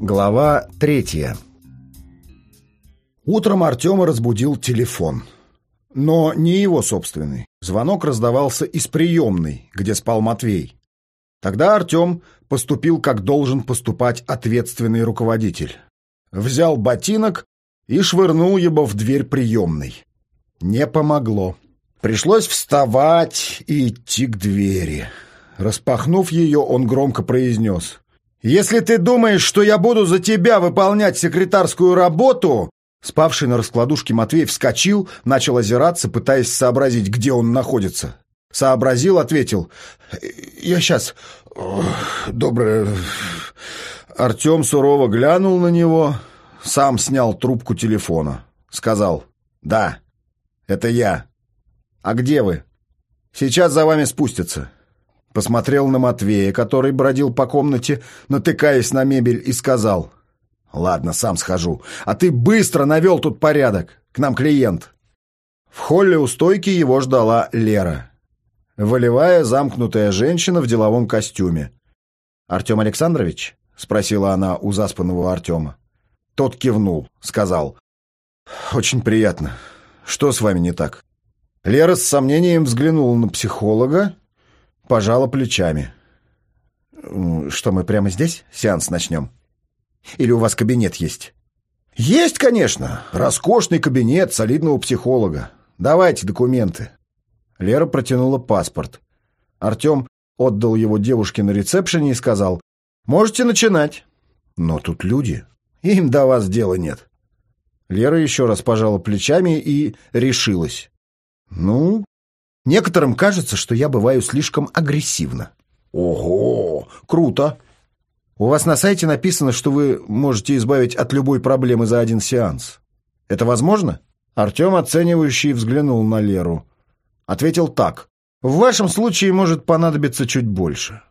Глава третья Утром Артема разбудил телефон. Но не его собственный. Звонок раздавался из приемной, где спал Матвей. Тогда Артем поступил, как должен поступать ответственный руководитель. Взял ботинок и швырнул его в дверь приемной. Не помогло. Пришлось вставать и идти к двери. Распахнув ее, он громко произнес. «Если ты думаешь, что я буду за тебя выполнять секретарскую работу...» Спавший на раскладушке Матвей вскочил, начал озираться, пытаясь сообразить, где он находится. Сообразил, ответил. «Я сейчас... Доброе...» Артем сурово глянул на него, сам снял трубку телефона. Сказал. «Да, это я. А где вы?» «Сейчас за вами спустятся». Посмотрел на Матвея, который бродил по комнате, натыкаясь на мебель, и сказал. «Ладно, сам схожу. А ты быстро навел тут порядок. К нам клиент». В холле у стойки его ждала Лера. Волевая, замкнутая женщина в деловом костюме. «Артем Александрович?» — спросила она у заспанного Артема. Тот кивнул, сказал. «Очень приятно. Что с вами не так?» Лера с сомнением взглянула на психолога, пожала плечами. «Что, мы прямо здесь сеанс начнем? Или у вас кабинет есть?» «Есть, конечно. Роскошный кабинет солидного психолога. Давайте документы». Лера протянула паспорт. Артем отдал его девушке на ресепшене и сказал, «Можете начинать». «Но тут люди. Им до вас дела нет». Лера еще раз пожала плечами и решилась. «Ну, Некоторым кажется, что я бываю слишком агрессивно. Ого, круто. У вас на сайте написано, что вы можете избавить от любой проблемы за один сеанс. Это возможно? Артем, оценивающий, взглянул на Леру. Ответил так. В вашем случае может понадобиться чуть больше.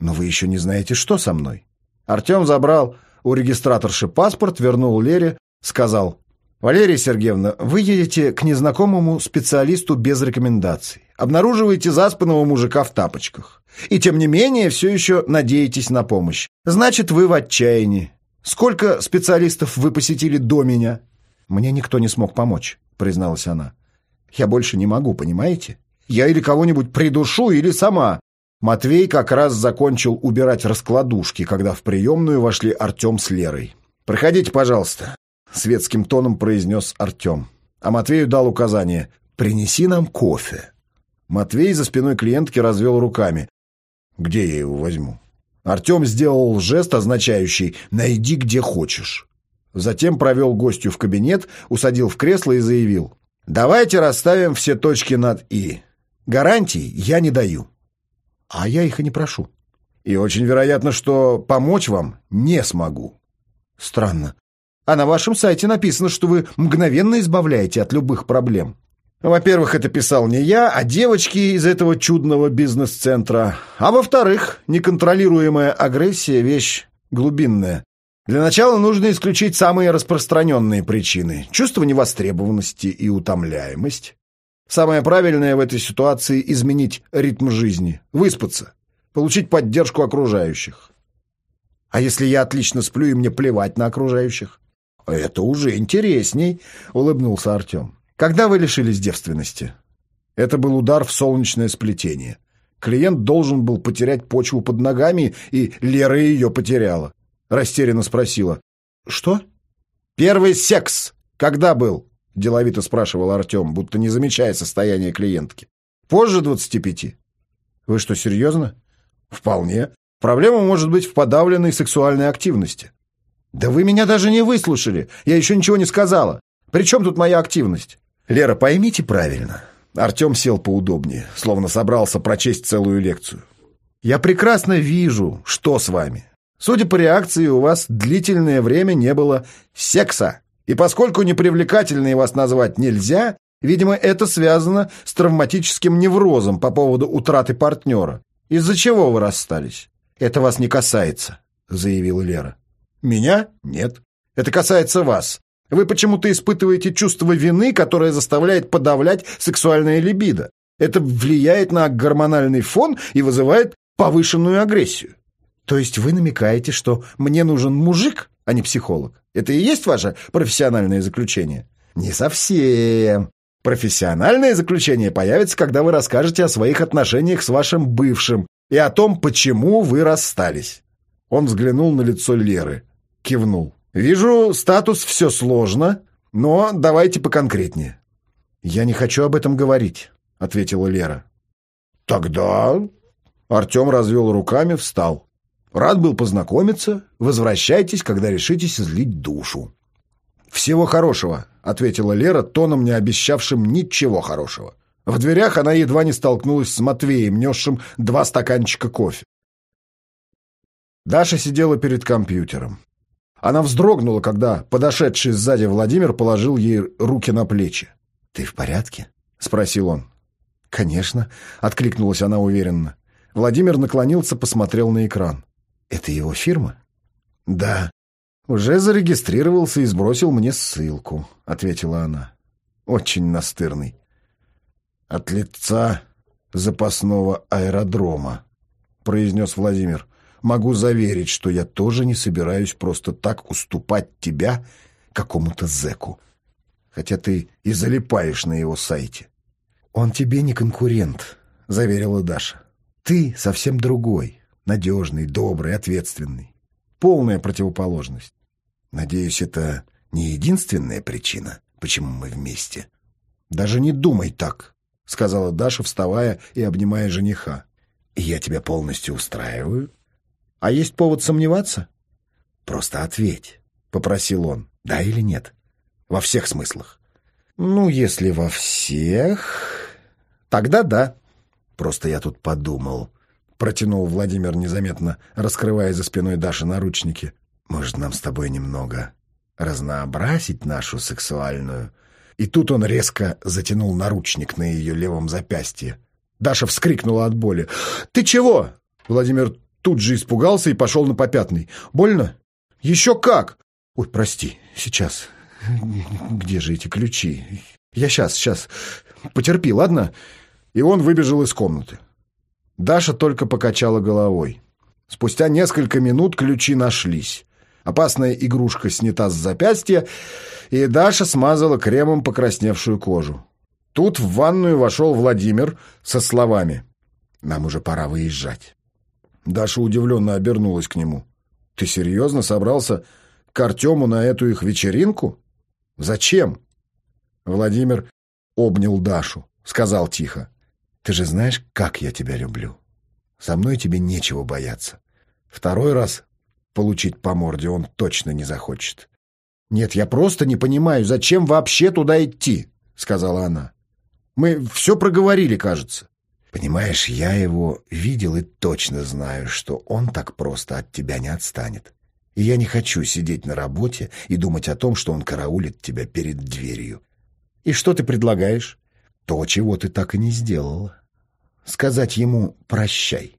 Но вы еще не знаете, что со мной. Артем забрал у регистраторши паспорт, вернул Лере, сказал «Валерия Сергеевна, вы едете к незнакомому специалисту без рекомендаций. Обнаруживаете заспанного мужика в тапочках. И тем не менее все еще надеетесь на помощь. Значит, вы в отчаянии. Сколько специалистов вы посетили до меня?» «Мне никто не смог помочь», — призналась она. «Я больше не могу, понимаете? Я или кого-нибудь придушу, или сама». Матвей как раз закончил убирать раскладушки, когда в приемную вошли Артем с Лерой. «Проходите, пожалуйста светским тоном произнес Артем. А Матвею дал указание «Принеси нам кофе». Матвей за спиной клиентки развел руками. «Где я его возьму?» Артем сделал жест, означающий «найди где хочешь». Затем провел гостю в кабинет, усадил в кресло и заявил «Давайте расставим все точки над «и». Гарантий я не даю». А я их и не прошу. И очень вероятно, что помочь вам не смогу. Странно. А на вашем сайте написано, что вы мгновенно избавляете от любых проблем. Во-первых, это писал не я, а девочки из этого чудного бизнес-центра. А во-вторых, неконтролируемая агрессия – вещь глубинная. Для начала нужно исключить самые распространенные причины – чувство невостребованности и утомляемость. Самое правильное в этой ситуации – изменить ритм жизни, выспаться, получить поддержку окружающих. А если я отлично сплю и мне плевать на окружающих? «Это уже интересней», — улыбнулся Артем. «Когда вы лишились девственности?» Это был удар в солнечное сплетение. Клиент должен был потерять почву под ногами, и Лера ее потеряла. Растерянно спросила. «Что?» «Первый секс! Когда был?» — деловито спрашивал Артем, будто не замечая состояние клиентки. «Позже двадцати пяти». «Вы что, серьезно?» «Вполне. Проблема может быть в подавленной сексуальной активности. «Да вы меня даже не выслушали. Я еще ничего не сказала. При чем тут моя активность?» «Лера, поймите правильно». Артем сел поудобнее, словно собрался прочесть целую лекцию. «Я прекрасно вижу, что с вами. Судя по реакции, у вас длительное время не было секса. И поскольку непривлекательной вас назвать нельзя, видимо, это связано с травматическим неврозом по поводу утраты партнера. Из-за чего вы расстались?» «Это вас не касается», — заявила Лера. Меня? Нет. Это касается вас. Вы почему-то испытываете чувство вины, которое заставляет подавлять сексуальное либидо. Это влияет на гормональный фон и вызывает повышенную агрессию. То есть вы намекаете, что мне нужен мужик, а не психолог? Это и есть ваше профессиональное заключение? Не совсем. Профессиональное заключение появится, когда вы расскажете о своих отношениях с вашим бывшим и о том, почему вы расстались. Он взглянул на лицо Леры, кивнул. «Вижу, статус все сложно, но давайте поконкретнее». «Я не хочу об этом говорить», — ответила Лера. «Тогда...» Артем развел руками, встал. «Рад был познакомиться. Возвращайтесь, когда решитесь излить душу». «Всего хорошего», — ответила Лера, тоном не обещавшим ничего хорошего. В дверях она едва не столкнулась с Матвеем, несшим два стаканчика кофе. Даша сидела перед компьютером. Она вздрогнула, когда подошедший сзади Владимир положил ей руки на плечи. «Ты в порядке?» — спросил он. «Конечно», — откликнулась она уверенно. Владимир наклонился, посмотрел на экран. «Это его фирма?» «Да», «Уже зарегистрировался и сбросил мне ссылку», — ответила она. «Очень настырный». «От лица запасного аэродрома», — произнес Владимир. «Могу заверить, что я тоже не собираюсь просто так уступать тебя какому-то зэку. Хотя ты и залипаешь на его сайте». «Он тебе не конкурент», — заверила Даша. «Ты совсем другой, надежный, добрый, ответственный полная противоположность. Надеюсь, это не единственная причина, почему мы вместе. Даже не думай так, сказала Даша, вставая и обнимая жениха. Я тебя полностью устраиваю. А есть повод сомневаться? Просто ответь, попросил он. Да или нет? Во всех смыслах. Ну, если во всех, тогда да. Просто я тут подумал, Протянул Владимир незаметно, раскрывая за спиной Даши наручники. «Может, нам с тобой немного разнообразить нашу сексуальную?» И тут он резко затянул наручник на ее левом запястье. Даша вскрикнула от боли. «Ты чего?» Владимир тут же испугался и пошел на попятный. «Больно?» «Еще как!» «Ой, прости, сейчас. Где же эти ключи? Я сейчас, сейчас. Потерпи, ладно?» И он выбежал из комнаты. Даша только покачала головой. Спустя несколько минут ключи нашлись. Опасная игрушка снята с запястья, и Даша смазала кремом покрасневшую кожу. Тут в ванную вошел Владимир со словами «Нам уже пора выезжать». Даша удивленно обернулась к нему. «Ты серьезно собрался к Артему на эту их вечеринку? Зачем?» Владимир обнял Дашу, сказал тихо. Ты же знаешь, как я тебя люблю. Со мной тебе нечего бояться. Второй раз получить по морде он точно не захочет. Нет, я просто не понимаю, зачем вообще туда идти, сказала она. Мы все проговорили, кажется. Понимаешь, я его видел и точно знаю, что он так просто от тебя не отстанет. И я не хочу сидеть на работе и думать о том, что он караулит тебя перед дверью. И что ты предлагаешь? То, чего ты так и не сделала. Сказать ему «прощай».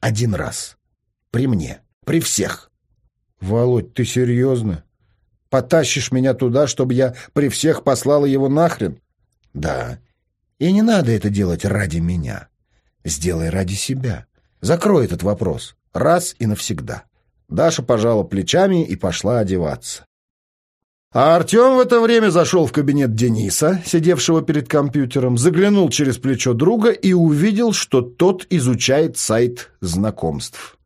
Один раз. При мне. При всех. Володь, ты серьезно? Потащишь меня туда, чтобы я при всех послала его нахрен? Да. И не надо это делать ради меня. Сделай ради себя. Закрой этот вопрос. Раз и навсегда. Даша пожала плечами и пошла одеваться. А Артем в это время зашел в кабинет Дениса, сидевшего перед компьютером, заглянул через плечо друга и увидел, что тот изучает сайт знакомств.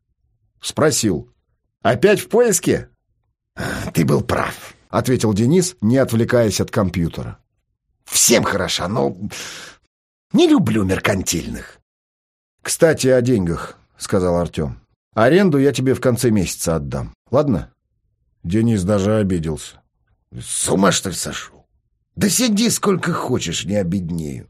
Спросил. «Опять в поиске?» «Ты был прав», — ответил Денис, не отвлекаясь от компьютера. «Всем хороша, но не люблю меркантильных». «Кстати, о деньгах», — сказал Артем. «Аренду я тебе в конце месяца отдам, ладно?» Денис даже обиделся. С ума, что ли, сошел? Да сиди сколько хочешь, не обеднею.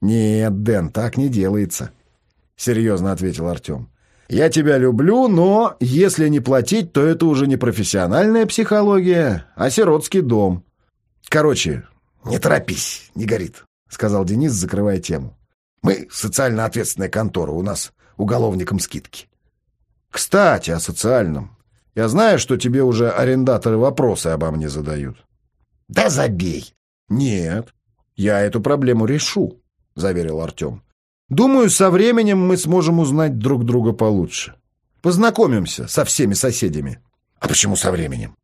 Нет, Дэн, так не делается, — серьезно ответил Артем. Я тебя люблю, но если не платить, то это уже не профессиональная психология, а сиротский дом. Короче, не торопись, не горит, — сказал Денис, закрывая тему. Мы социально ответственная контора, у нас уголовникам скидки. Кстати, о социальном. Я знаю, что тебе уже арендаторы вопросы обо мне задают. Да забей. Нет, я эту проблему решу, заверил Артем. Думаю, со временем мы сможем узнать друг друга получше. Познакомимся со всеми соседями. А почему со временем?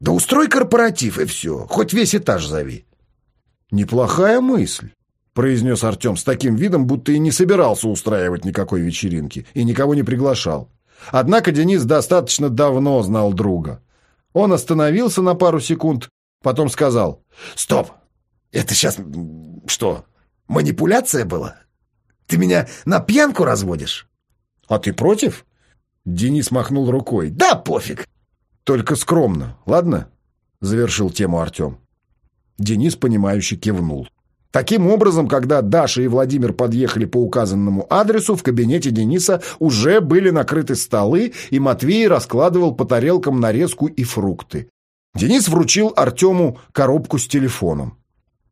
Да устрой корпоратив, и все. Хоть весь этаж зови. Неплохая мысль, произнес Артем с таким видом, будто и не собирался устраивать никакой вечеринки и никого не приглашал. Однако Денис достаточно давно знал друга. Он остановился на пару секунд, потом сказал. «Стоп! Это сейчас что, манипуляция была? Ты меня на пьянку разводишь?» «А ты против?» Денис махнул рукой. «Да пофиг!» «Только скромно, ладно?» Завершил тему Артем. Денис, понимающе кивнул. Таким образом, когда Даша и Владимир подъехали по указанному адресу, в кабинете Дениса уже были накрыты столы, и Матвей раскладывал по тарелкам нарезку и фрукты. Денис вручил Артему коробку с телефоном.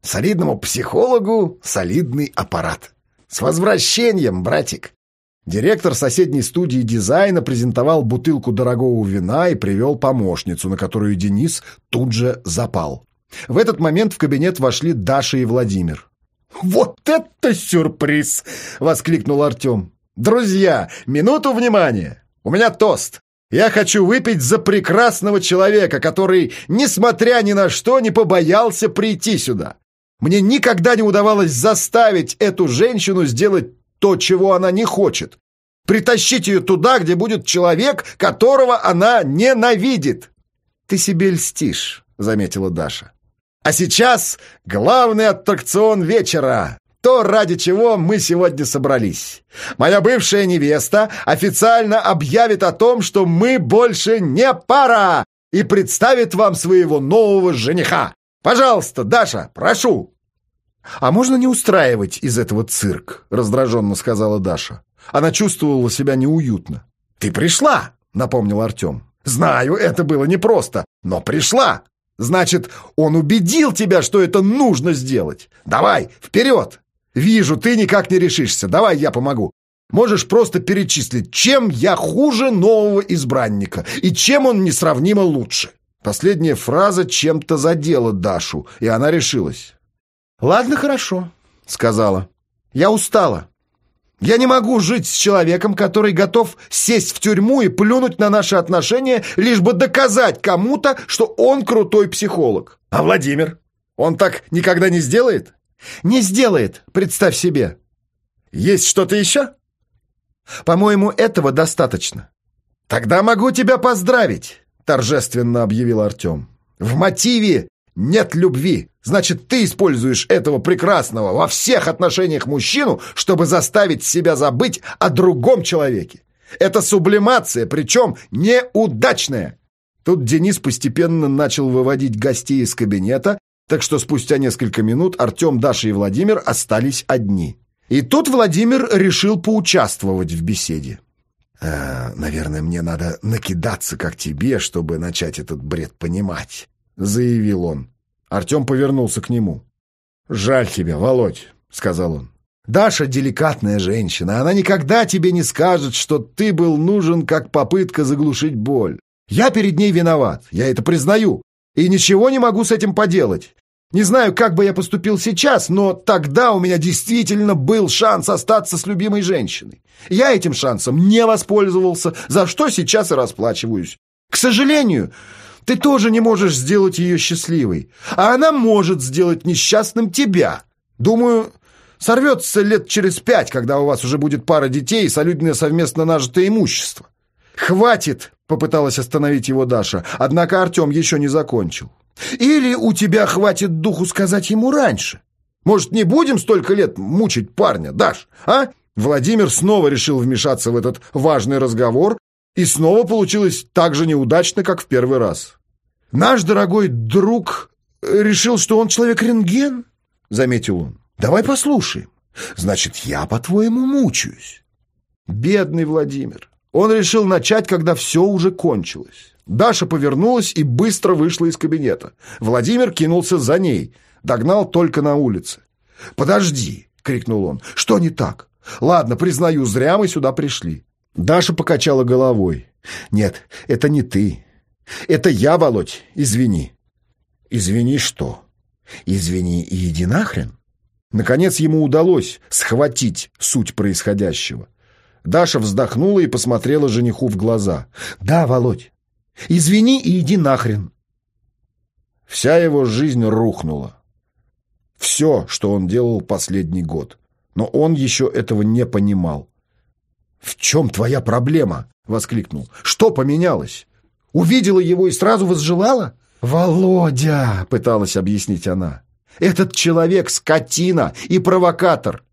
«Солидному психологу солидный аппарат. С возвращением, братик!» Директор соседней студии дизайна презентовал бутылку дорогого вина и привел помощницу, на которую Денис тут же запал. В этот момент в кабинет вошли Даша и Владимир. «Вот это сюрприз!» — воскликнул Артем. «Друзья, минуту внимания! У меня тост. Я хочу выпить за прекрасного человека, который, несмотря ни на что, не побоялся прийти сюда. Мне никогда не удавалось заставить эту женщину сделать то, чего она не хочет. Притащить ее туда, где будет человек, которого она ненавидит. «Ты себе льстишь», — заметила Даша. А сейчас главный аттракцион вечера. То, ради чего мы сегодня собрались. Моя бывшая невеста официально объявит о том, что мы больше не пара и представит вам своего нового жениха. Пожалуйста, Даша, прошу. А можно не устраивать из этого цирк, раздраженно сказала Даша. Она чувствовала себя неуютно. Ты пришла, напомнил Артем. Знаю, это было непросто, но пришла. Значит, он убедил тебя, что это нужно сделать. Давай, вперед! Вижу, ты никак не решишься. Давай я помогу. Можешь просто перечислить, чем я хуже нового избранника и чем он несравнимо лучше. Последняя фраза чем-то задела Дашу, и она решилась. «Ладно, хорошо», — сказала. «Я устала. Я не могу жить с человеком, который готов сесть в тюрьму и плюнуть на наши отношения, лишь бы доказать кому-то, что он крутой психолог. А Владимир? Он так никогда не сделает? Не сделает, представь себе. Есть что-то еще? По-моему, этого достаточно. Тогда могу тебя поздравить, торжественно объявил Артем. В мотиве нет любви. Значит, ты используешь этого прекрасного во всех отношениях мужчину, чтобы заставить себя забыть о другом человеке. Это сублимация, причем неудачная. Тут Денис постепенно начал выводить гостей из кабинета, так что спустя несколько минут Артем, Даша и Владимир остались одни. И тут Владимир решил поучаствовать в беседе. «Э, «Наверное, мне надо накидаться, как тебе, чтобы начать этот бред понимать», — заявил он. Артем повернулся к нему. «Жаль тебя, Володь», — сказал он. «Даша деликатная женщина. Она никогда тебе не скажет, что ты был нужен как попытка заглушить боль. Я перед ней виноват, я это признаю. И ничего не могу с этим поделать. Не знаю, как бы я поступил сейчас, но тогда у меня действительно был шанс остаться с любимой женщиной. Я этим шансом не воспользовался, за что сейчас и расплачиваюсь. К сожалению, ты тоже не можешь сделать ее счастливой, а она может сделать несчастным тебя. Думаю, сорвется лет через пять, когда у вас уже будет пара детей и солидное совместно нажитое имущество. «Хватит!» — попыталась остановить его Даша, однако Артем еще не закончил. «Или у тебя хватит духу сказать ему раньше? Может, не будем столько лет мучить парня, Даш, а?» Владимир снова решил вмешаться в этот важный разговор, и снова получилось так же неудачно, как в первый раз. «Наш дорогой друг решил, что он человек-рентген?» — заметил он. «Давай послушаем. Значит, я, по-твоему, мучаюсь». Бедный Владимир. Он решил начать, когда все уже кончилось. Даша повернулась и быстро вышла из кабинета. Владимир кинулся за ней, догнал только на улице. «Подожди!» — крикнул он. «Что не так? Ладно, признаю, зря мы сюда пришли. Даша покачала головой. «Нет, это не ты. Это я, Володь, извини». «Извини что?» «Извини и иди нахрен». Наконец ему удалось схватить суть происходящего. Даша вздохнула и посмотрела жениху в глаза. «Да, Володь, извини и иди нахрен». Вся его жизнь рухнула. Все, что он делал последний год. Но он еще этого не понимал. «В чем твоя проблема?» — воскликнул. «Что поменялось? Увидела его и сразу возжелала?» «Володя!» — пыталась объяснить она. «Этот человек — скотина и провокатор.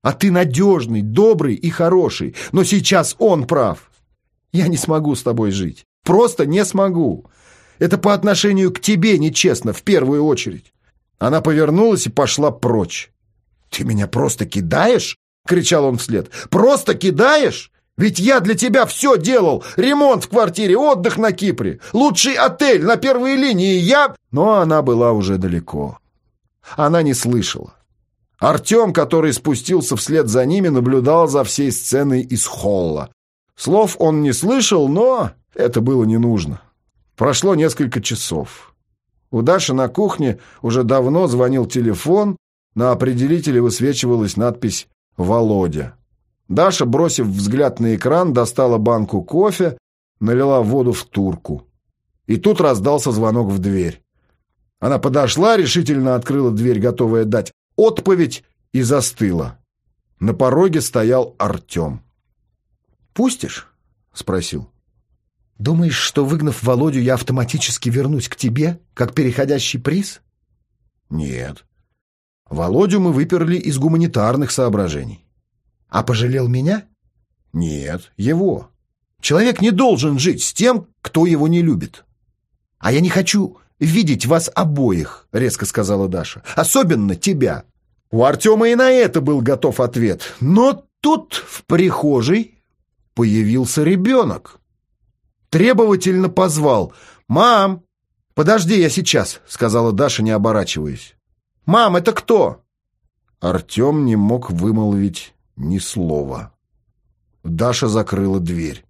А ты надежный, добрый и хороший. Но сейчас он прав. Я не смогу с тобой жить. Просто не смогу. Это по отношению к тебе нечестно, в первую очередь». Она повернулась и пошла прочь. «Ты меня просто кидаешь?» — кричал он вслед. «Просто кидаешь? Ведь я для тебя все делал. Ремонт в квартире, отдых на Кипре, лучший отель на первой линии. Я...» Но она была уже далеко. Она не слышала. Артем, который спустился вслед за ними, наблюдал за всей сценой из холла. Слов он не слышал, но это было не нужно. Прошло несколько часов. У Даши на кухне уже давно звонил телефон, на определителе высвечивалась надпись «Володя». Даша, бросив взгляд на экран, достала банку кофе, налила воду в турку. И тут раздался звонок в дверь. Она подошла, решительно открыла дверь, готовая дать отповедь, и застыла. На пороге стоял Артем. «Пустишь?» — спросил. «Думаешь, что, выгнав Володю, я автоматически вернусь к тебе, как переходящий приз?» «Нет. Володю мы выперли из гуманитарных соображений. А пожалел меня? Нет, его. Человек не должен жить с тем, кто его не любит. А я не хочу видеть вас обоих, резко сказала Даша. Особенно тебя. У Артема и на это был готов ответ. Но тут в прихожей появился ребенок. Требовательно позвал. «Мам!» «Подожди, я сейчас», — сказала Даша, не оборачиваясь. «Мам, это кто?» Артем не мог вымолвить ни слова. Даша закрыла дверь.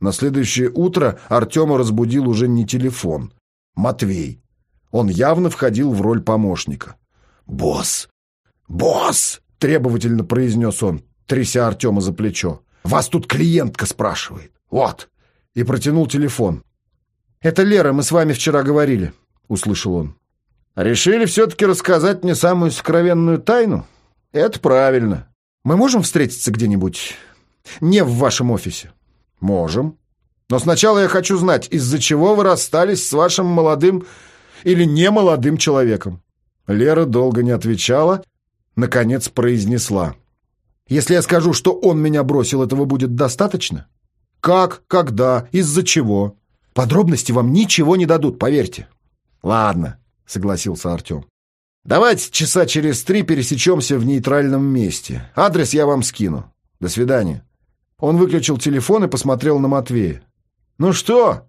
На следующее утро Артема разбудил уже не телефон. Матвей. Он явно входил в роль помощника. «Босс! Босс!» — требовательно произнес он, тряся Артема за плечо. «Вас тут клиентка спрашивает. Вот!» И протянул телефон. «Это Лера, мы с вами вчера говорили», — услышал он. «Решили все-таки рассказать мне самую сокровенную тайну?» «Это правильно. Мы можем встретиться где-нибудь? Не в вашем офисе?» «Можем. Но сначала я хочу знать, из-за чего вы расстались с вашим молодым или немолодым человеком?» Лера долго не отвечала, наконец произнесла. «Если я скажу, что он меня бросил, этого будет достаточно?» «Как? Когда? Из-за чего?» «Подробности вам ничего не дадут, поверьте». «Ладно», — согласился Артем. Давайте часа через три пересечемся в нейтральном месте. Адрес я вам скину. До свидания. Он выключил телефон и посмотрел на Матвея. Ну что,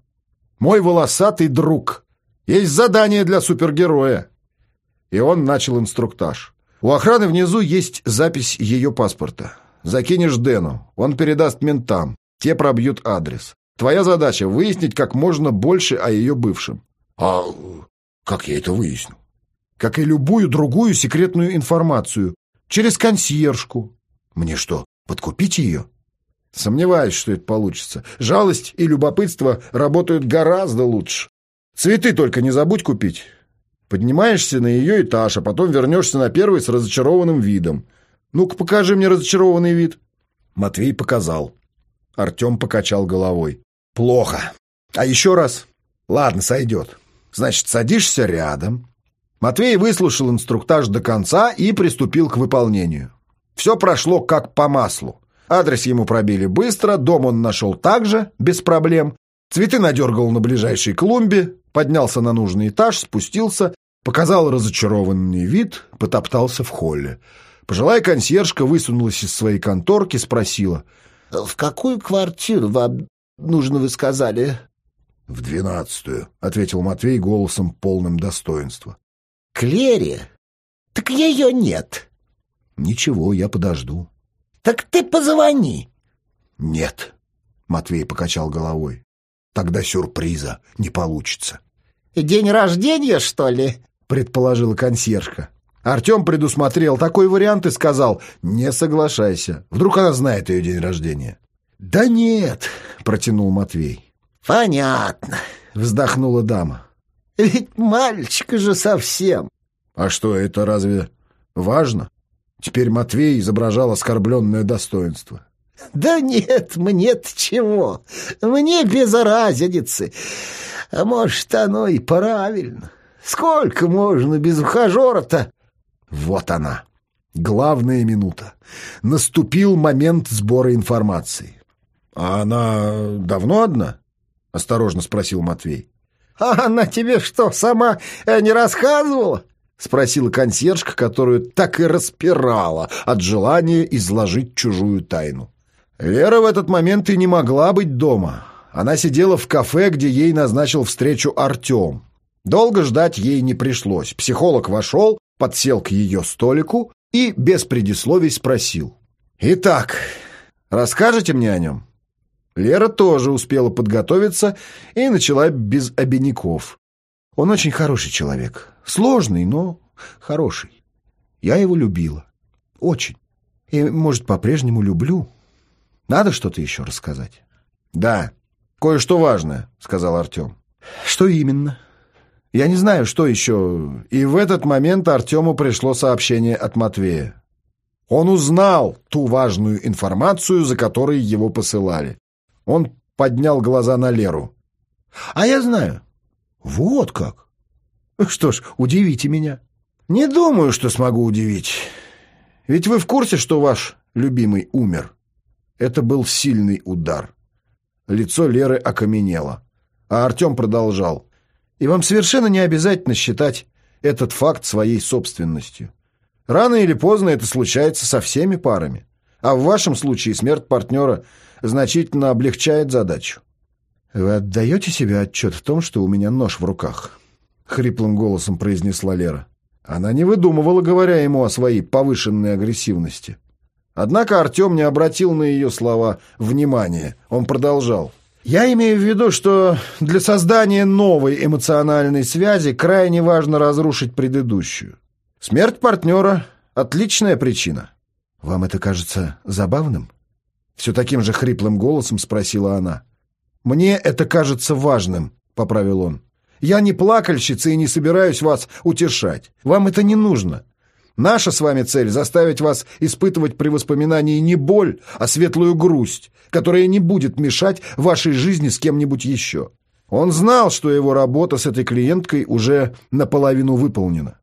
мой волосатый друг, есть задание для супергероя. И он начал инструктаж. У охраны внизу есть запись ее паспорта. Закинешь Дэну, он передаст ментам. Те пробьют адрес. Твоя задача — выяснить как можно больше о ее бывшем. А как я это выясню? как и любую другую секретную информацию, через консьержку. Мне что, подкупить ее? Сомневаюсь, что это получится. Жалость и любопытство работают гораздо лучше. Цветы только не забудь купить. Поднимаешься на ее этаж, а потом вернешься на первый с разочарованным видом. Ну-ка, покажи мне разочарованный вид. Матвей показал. Артем покачал головой. Плохо. А еще раз? Ладно, сойдет. Значит, садишься рядом, Матвей выслушал инструктаж до конца и приступил к выполнению. Все прошло как по маслу. Адрес ему пробили быстро, дом он нашел также, без проблем. Цветы надергал на ближайшей клумбе, поднялся на нужный этаж, спустился, показал разочарованный вид, потоптался в холле. Пожилая консьержка высунулась из своей конторки, спросила. «В какую квартиру вам нужно, вы сказали?» «В двенадцатую», — ответил Матвей голосом полным достоинства. Клере? Так ее нет. Ничего, я подожду. Так ты позвони. Нет, Матвей покачал головой. Тогда сюрприза не получится. День рождения, что ли? Предположила консьержка. Артем предусмотрел такой вариант и сказал «Не соглашайся, вдруг она знает ее день рождения». «Да нет», — протянул Матвей. «Понятно», — вздохнула дама. «Ведь мальчика же совсем». «А что, это разве важно?» Теперь Матвей изображал оскорбленное достоинство. «Да нет, мне-то чего? Мне без разницы. А может, оно и правильно. Сколько можно без ухажера-то?» Вот она, главная минута. Наступил момент сбора информации. «А она давно одна?» — осторожно спросил Матвей. «А она тебе что, сама э, не рассказывала?» — спросила консьержка, которую так и распирала от желания изложить чужую тайну. Лера в этот момент и не могла быть дома. Она сидела в кафе, где ей назначил встречу Артем. Долго ждать ей не пришлось. Психолог вошел, подсел к ее столику и без предисловий спросил. «Итак, расскажете мне о нем?» Лера тоже успела подготовиться и начала без обиняков. Он очень хороший человек. Сложный, но хороший. Я его любила. Очень. И, может, по-прежнему люблю. Надо что-то еще рассказать? Да, кое-что важное, сказал Артем. Что именно? Я не знаю, что еще. И в этот момент Артему пришло сообщение от Матвея. Он узнал ту важную информацию, за которой его посылали. Он поднял глаза на Леру. «А я знаю». «Вот как?» «Что ж, удивите меня». «Не думаю, что смогу удивить. Ведь вы в курсе, что ваш любимый умер?» Это был сильный удар. Лицо Леры окаменело. А Артем продолжал. И вам совершенно не обязательно считать этот факт своей собственностью. Рано или поздно это случается со всеми парами. А в вашем случае смерть партнера значительно облегчает задачу. «Вы отдаете себе отчет в том, что у меня нож в руках?» — хриплым голосом произнесла Лера. Она не выдумывала, говоря ему о своей повышенной агрессивности. Однако Артем не обратил на ее слова внимания. Он продолжал. Я имею в виду, что для создания новой эмоциональной связи крайне важно разрушить предыдущую. Смерть партнера — отличная причина. Вам это кажется забавным? Все таким же хриплым голосом спросила она. Мне это кажется важным, поправил он. Я не плакальщица и не собираюсь вас утешать. Вам это не нужно. Наша с вами цель — заставить вас испытывать при воспоминании не боль, а светлую грусть, которая не будет мешать вашей жизни с кем-нибудь еще. Он знал, что его работа с этой клиенткой уже наполовину выполнена.